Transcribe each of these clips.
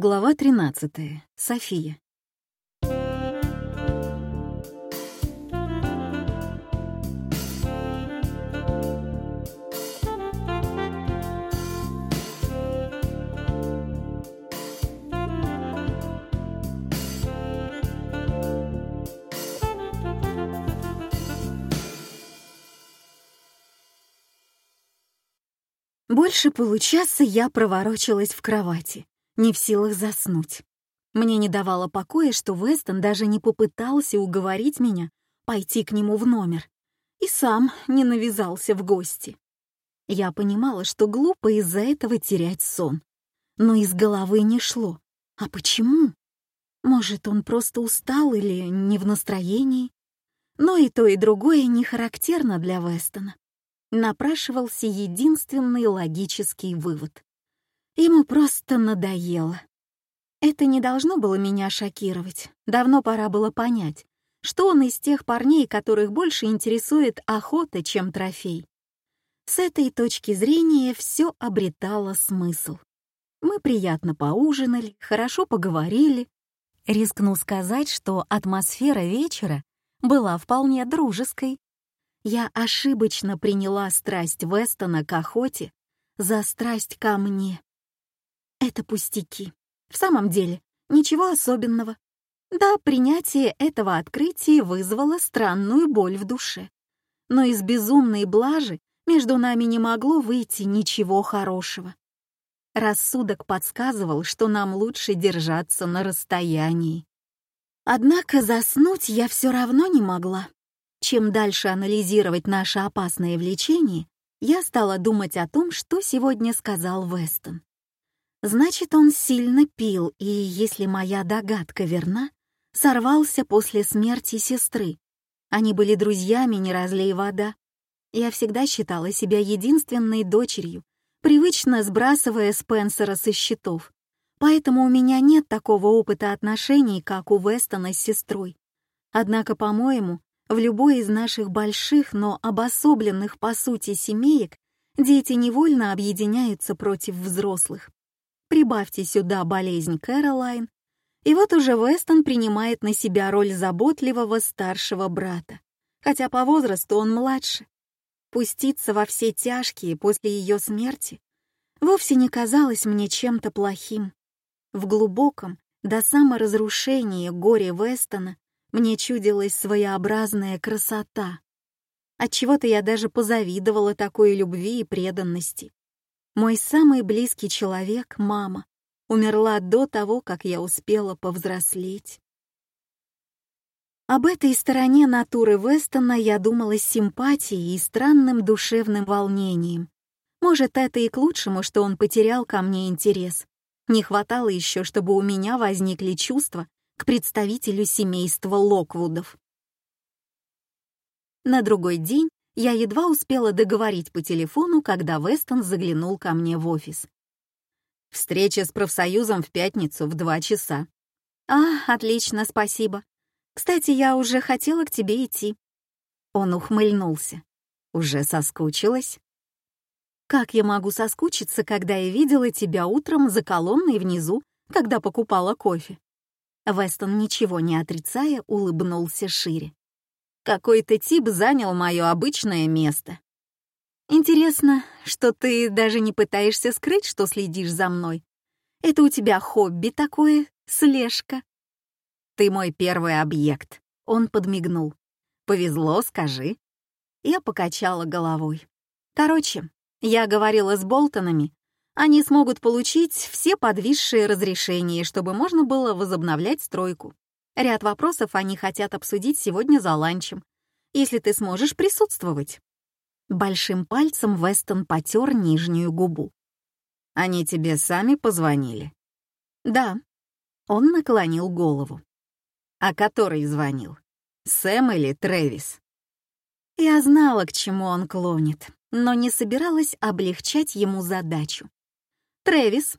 Глава 13. София. Больше получаса я проворочилась в кровати, не в силах заснуть. Мне не давало покоя, что Вестон даже не попытался уговорить меня пойти к нему в номер и сам не навязался в гости. Я понимала, что глупо из-за этого терять сон, но из головы не шло. А почему? Может, он просто устал или не в настроении? Но и то, и другое не характерно для Вестона напрашивался единственный логический вывод. Ему просто надоело. Это не должно было меня шокировать. Давно пора было понять, что он из тех парней, которых больше интересует охота, чем трофей. С этой точки зрения все обретало смысл. Мы приятно поужинали, хорошо поговорили. Рискну сказать, что атмосфера вечера была вполне дружеской я ошибочно приняла страсть Вестона к охоте за страсть ко мне. Это пустяки. В самом деле, ничего особенного. Да, принятие этого открытия вызвало странную боль в душе. Но из безумной блажи между нами не могло выйти ничего хорошего. Рассудок подсказывал, что нам лучше держаться на расстоянии. Однако заснуть я все равно не могла. Чем дальше анализировать наше опасное влечение, я стала думать о том, что сегодня сказал Вестон. Значит, он сильно пил, и, если моя догадка верна, сорвался после смерти сестры. Они были друзьями, не разлей вода. Я всегда считала себя единственной дочерью, привычно сбрасывая Спенсера со счетов. Поэтому у меня нет такого опыта отношений, как у Вестона с сестрой. Однако, по-моему, в любой из наших больших, но обособленных по сути семеек дети невольно объединяются против взрослых. Прибавьте сюда болезнь Кэролайн, и вот уже Вестон принимает на себя роль заботливого старшего брата, хотя по возрасту он младше. Пуститься во все тяжкие после ее смерти вовсе не казалось мне чем-то плохим. В глубоком, до саморазрушения горе Вестона мне чудилась своеобразная красота. Отчего-то я даже позавидовала такой любви и преданности. Мой самый близкий человек, мама, умерла до того, как я успела повзрослеть. Об этой стороне натуры Вестона я думала с симпатией и странным душевным волнением. Может, это и к лучшему, что он потерял ко мне интерес. Не хватало еще, чтобы у меня возникли чувства, к представителю семейства Локвудов. На другой день я едва успела договорить по телефону, когда Вестон заглянул ко мне в офис. «Встреча с профсоюзом в пятницу в два часа». «А, отлично, спасибо. Кстати, я уже хотела к тебе идти». Он ухмыльнулся. «Уже соскучилась?» «Как я могу соскучиться, когда я видела тебя утром за колонной внизу, когда покупала кофе?» Вестон, ничего не отрицая, улыбнулся шире. «Какой-то тип занял мое обычное место. Интересно, что ты даже не пытаешься скрыть, что следишь за мной. Это у тебя хобби такое, слежка?» «Ты мой первый объект», — он подмигнул. «Повезло, скажи». Я покачала головой. Короче, я говорила с Болтонами, они смогут получить все подвисшие разрешения, чтобы можно было возобновлять стройку. Ряд вопросов они хотят обсудить сегодня за ланчем, если ты сможешь присутствовать. Большим пальцем Вестон потер нижнюю губу. «Они тебе сами позвонили?» «Да». Он наклонил голову. «А который звонил? Сэм или Трэвис?» Я знала, к чему он клонит, но не собиралась облегчать ему задачу. Трэвис.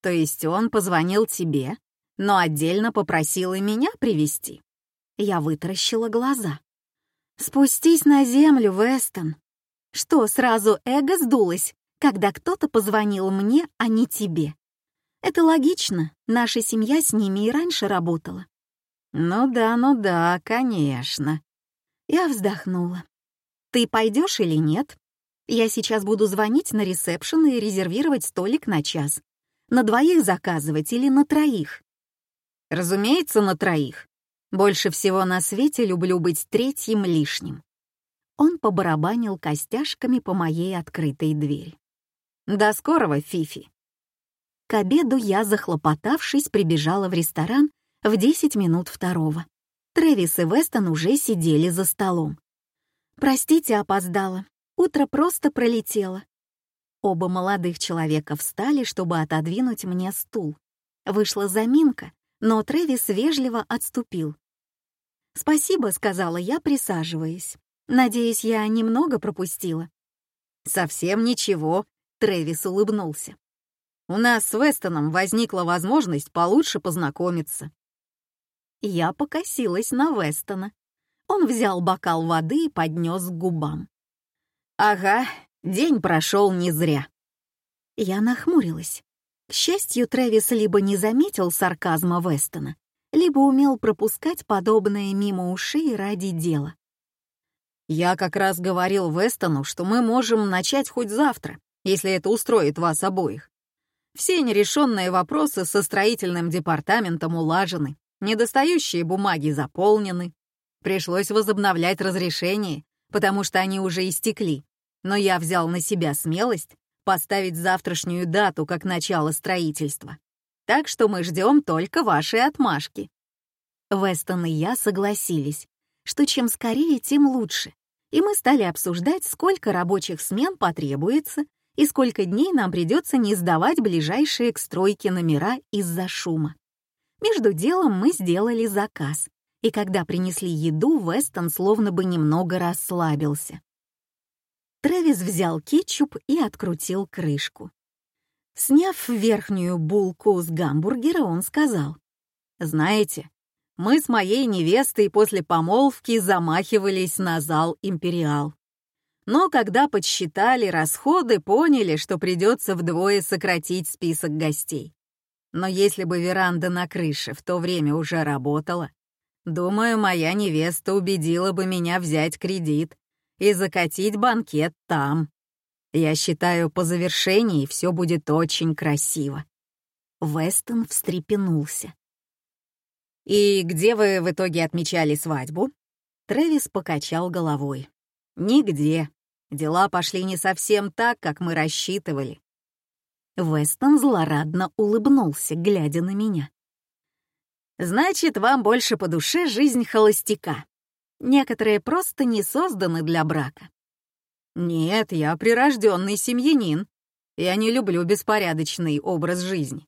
То есть он позвонил тебе, но отдельно попросил и меня привести. Я вытаращила глаза. Спустись на землю, Вестон. Что, сразу эго сдулось, когда кто-то позвонил мне, а не тебе? Это логично, наша семья с ними и раньше работала. Ну да, ну да, конечно. Я вздохнула. Ты пойдешь или нет? Я сейчас буду звонить на ресепшн и резервировать столик на час. На двоих заказывать или на троих? Разумеется, на троих. Больше всего на свете люблю быть третьим лишним. Он побарабанил костяшками по моей открытой двери. До скорого, Фифи. К обеду я, захлопотавшись, прибежала в ресторан в 10 минут второго. Трэвис и Вестон уже сидели за столом. «Простите, опоздала. Утро просто пролетело». Оба молодых человека встали, чтобы отодвинуть мне стул. Вышла заминка, но Трэвис вежливо отступил. «Спасибо», — сказала я, присаживаясь. «Надеюсь, я немного пропустила». «Совсем ничего», — Трэвис улыбнулся. «У нас с Вестоном возникла возможность получше познакомиться». Я покосилась на Вестона. Он взял бокал воды и поднес к губам. «Ага, день прошел не зря». Я нахмурилась. К счастью, Трэвис либо не заметил сарказма Вестона, либо умел пропускать подобное мимо ушей ради дела. «Я как раз говорил Вестону, что мы можем начать хоть завтра, если это устроит вас обоих. Все нерешенные вопросы со строительным департаментом улажены, недостающие бумаги заполнены. Пришлось возобновлять разрешение, потому что они уже истекли, но я взял на себя смелость поставить завтрашнюю дату как начало строительства. Так что мы ждем только вашей отмашки». Вестон и я согласились, что чем скорее, тем лучше, и мы стали обсуждать, сколько рабочих смен потребуется и сколько дней нам придется не сдавать ближайшие к стройке номера из-за шума. Между делом мы сделали заказ, и когда принесли еду, Вестон словно бы немного расслабился. Трэвис взял кетчуп и открутил крышку. Сняв верхнюю булку с гамбургера, он сказал, «Знаете, мы с моей невестой после помолвки замахивались на зал «Империал». Но когда подсчитали расходы, поняли, что придется вдвое сократить список гостей. Но если бы веранда на крыше в то время уже работала, думаю, моя невеста убедила бы меня взять кредит и закатить банкет там. Я считаю, по завершении все будет очень красиво». Вестон встрепенулся. «И где вы в итоге отмечали свадьбу?» Трэвис покачал головой. «Нигде. Дела пошли не совсем так, как мы рассчитывали». Вестон злорадно улыбнулся, глядя на меня. «Значит, вам больше по душе жизнь холостяка. Некоторые просто не созданы для брака. Нет, я прирожденный семьянин. Я не люблю беспорядочный образ жизни.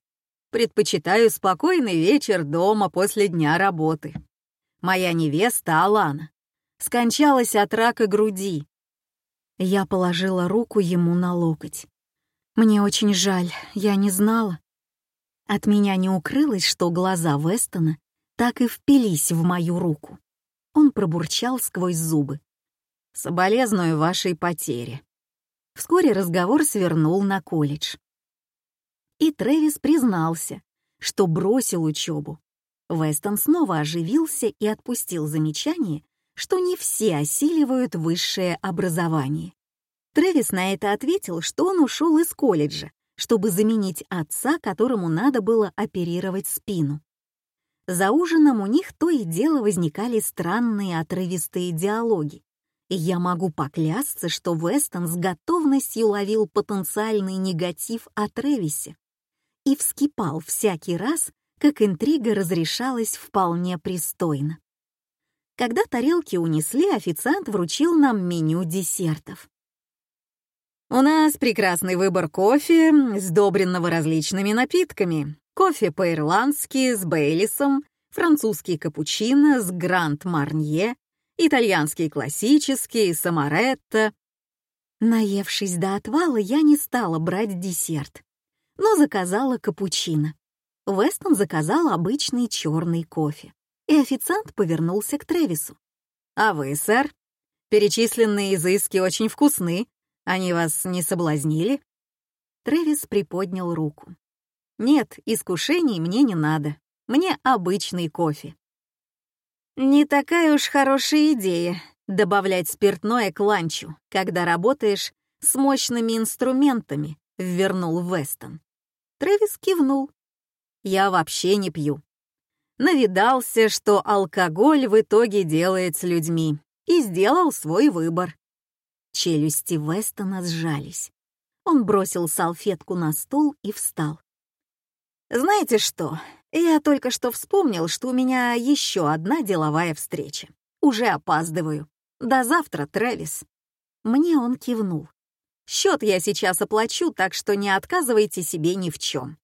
Предпочитаю спокойный вечер дома после дня работы. Моя невеста Алана скончалась от рака груди. Я положила руку ему на локоть. Мне очень жаль, я не знала. От меня не укрылось, что глаза Вестона так и впились в мою руку. Он пробурчал сквозь зубы. «Соболезную вашей потере». Вскоре разговор свернул на колледж. И Трэвис признался, что бросил учебу. Вестон снова оживился и отпустил замечание, что не все осиливают высшее образование. Трэвис на это ответил, что он ушел из колледжа, чтобы заменить отца, которому надо было оперировать спину. За ужином у них то и дело возникали странные отрывистые диалоги. И я могу поклясться, что Вестон с готовностью ловил потенциальный негатив о Тревисе и вскипал всякий раз, как интрига разрешалась вполне пристойно. Когда тарелки унесли, официант вручил нам меню десертов. «У нас прекрасный выбор кофе, сдобренного различными напитками. Кофе по-ирландски с Бейлисом, французский капучино с Гранд Марнье, итальянский классический с Амаретто. Наевшись до отвала, я не стала брать десерт, но заказала капучино. Вестон заказал обычный черный кофе, и официант повернулся к Тревису. «А вы, сэр? Перечисленные изыски очень вкусны. Они вас не соблазнили?» Тревис приподнял руку. Нет, искушений мне не надо. Мне обычный кофе. Не такая уж хорошая идея добавлять спиртное к ланчу, когда работаешь с мощными инструментами, ввернул Вестон. Трэвис кивнул. Я вообще не пью. Навидался, что алкоголь в итоге делает с людьми, и сделал свой выбор. Челюсти Вестона сжались. Он бросил салфетку на стол и встал. «Знаете что, я только что вспомнил, что у меня еще одна деловая встреча. Уже опаздываю. До завтра, Трэвис. Мне он кивнул. Счет я сейчас оплачу, так что не отказывайте себе ни в чем.